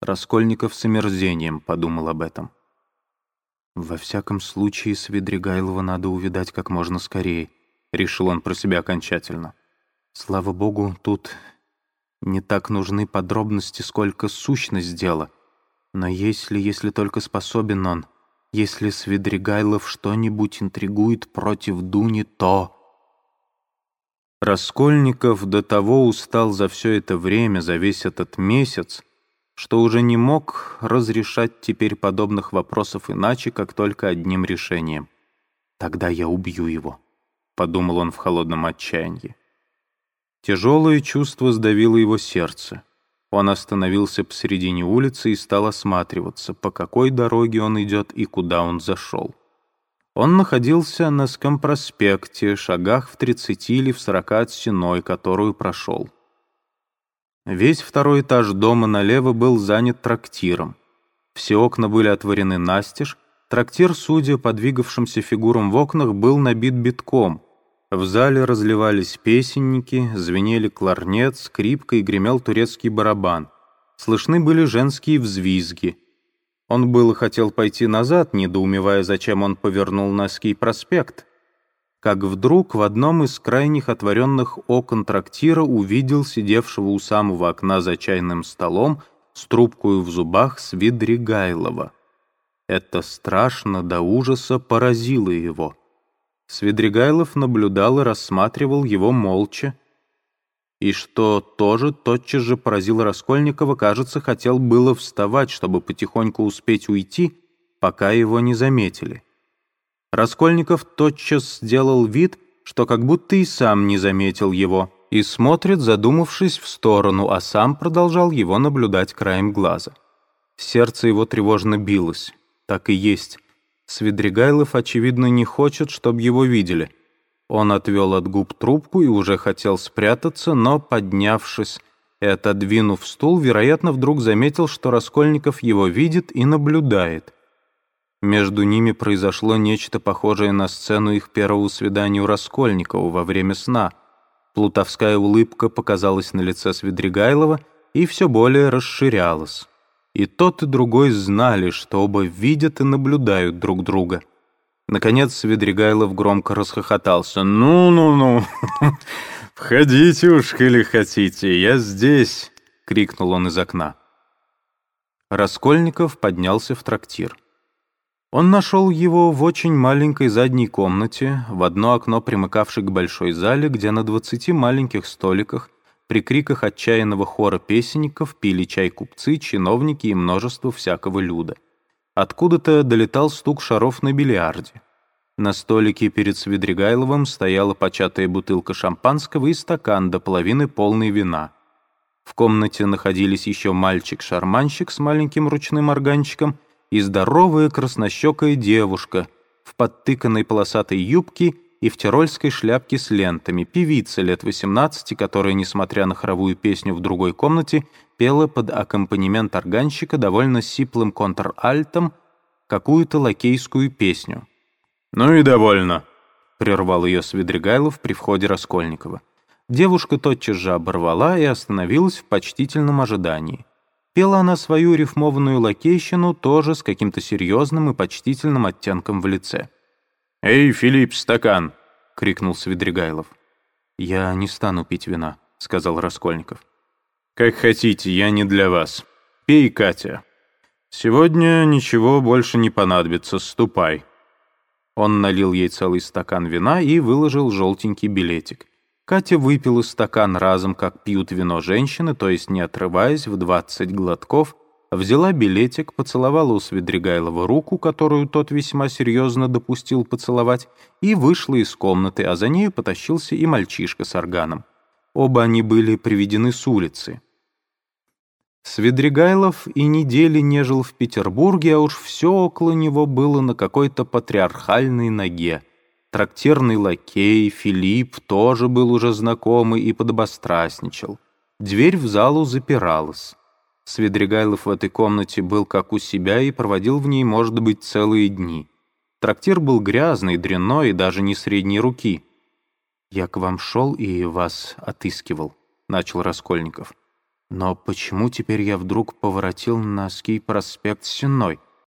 Раскольников с омерзением подумал об этом. «Во всяком случае, Свидригайлова надо увидать как можно скорее», — решил он про себя окончательно. «Слава богу, тут не так нужны подробности, сколько сущность дела. Но если, если только способен он, если Свидригайлов что-нибудь интригует против Дуни, то...» Раскольников до того устал за все это время, за весь этот месяц, что уже не мог разрешать теперь подобных вопросов иначе, как только одним решением. «Тогда я убью его», — подумал он в холодном отчаянии. Тяжелое чувство сдавило его сердце. Он остановился посередине улицы и стал осматриваться, по какой дороге он идет и куда он зашел. Он находился на Скомпроспекте, шагах в 30 или в 40 от стеной, которую прошел. Весь второй этаж дома налево был занят трактиром. Все окна были отворены настежь, трактир, судя по двигавшимся фигурам в окнах, был набит битком. В зале разливались песенники, звенели кларнет, скрипка и гремел турецкий барабан. Слышны были женские взвизги — он было хотел пойти назад, недоумевая, зачем он повернул на Ский проспект, как вдруг в одном из крайних отворенных окон трактира увидел сидевшего у самого окна за чайным столом с трубкой в зубах Свидригайлова. Это страшно до ужаса поразило его. Свидригайлов наблюдал и рассматривал его молча, и что тоже тотчас же поразило Раскольникова, кажется, хотел было вставать, чтобы потихоньку успеть уйти, пока его не заметили. Раскольников тотчас сделал вид, что как будто и сам не заметил его, и смотрит, задумавшись в сторону, а сам продолжал его наблюдать краем глаза. Сердце его тревожно билось. Так и есть. Свидригайлов, очевидно, не хочет, чтобы его видели — он отвел от губ трубку и уже хотел спрятаться, но, поднявшись и отодвинув стул, вероятно, вдруг заметил, что Раскольников его видит и наблюдает. Между ними произошло нечто похожее на сцену их первого свидания у Раскольникова во время сна. Плутовская улыбка показалась на лице Свидригайлова и все более расширялась. И тот, и другой знали, что оба видят и наблюдают друг друга — Наконец Свидригайлов громко расхохотался. «Ну-ну-ну, входите уж, или хотите, я здесь!» — крикнул он из окна. Раскольников поднялся в трактир. Он нашел его в очень маленькой задней комнате, в одно окно примыкавшей к большой зале, где на двадцати маленьких столиках при криках отчаянного хора песенников пили чай купцы, чиновники и множество всякого люда. Откуда-то долетал стук шаров на бильярде. На столике перед Свидригайловым стояла початая бутылка шампанского и стакан до половины полный вина. В комнате находились еще мальчик-шарманщик с маленьким ручным органчиком и здоровая краснощекая девушка в подтыканной полосатой юбке и в тирольской шляпке с лентами, певица лет 18, которая, несмотря на хоровую песню в другой комнате, пела под аккомпанемент органщика довольно сиплым контральтом какую-то лакейскую песню. «Ну и довольно», — прервал ее Свидригайлов при входе Раскольникова. Девушка тотчас же оборвала и остановилась в почтительном ожидании. Пела она свою рифмованную лакейщину тоже с каким-то серьезным и почтительным оттенком в лице. «Эй, Филипп, стакан!» — крикнул Свидригайлов. «Я не стану пить вина», — сказал Раскольников. «Как хотите, я не для вас. Пей, Катя. Сегодня ничего больше не понадобится, ступай». Он налил ей целый стакан вина и выложил желтенький билетик. Катя выпила стакан разом, как пьют вино женщины, то есть не отрываясь в двадцать глотков, взяла билетик, поцеловала у Свидригайлова руку, которую тот весьма серьезно допустил поцеловать, и вышла из комнаты, а за нею потащился и мальчишка с органом. Оба они были приведены с улицы. Свидригайлов и недели не жил в Петербурге, а уж все около него было на какой-то патриархальной ноге. Трактирный лакей Филипп тоже был уже знакомый и подобострастничал. Дверь в залу запиралась. Свидригайлов в этой комнате был как у себя и проводил в ней, может быть, целые дни. Трактир был грязный, дрянной и даже не средней руки. «Я к вам шел и вас отыскивал», — начал Раскольников. Но почему теперь я вдруг поворотил на носки проспект Сенной?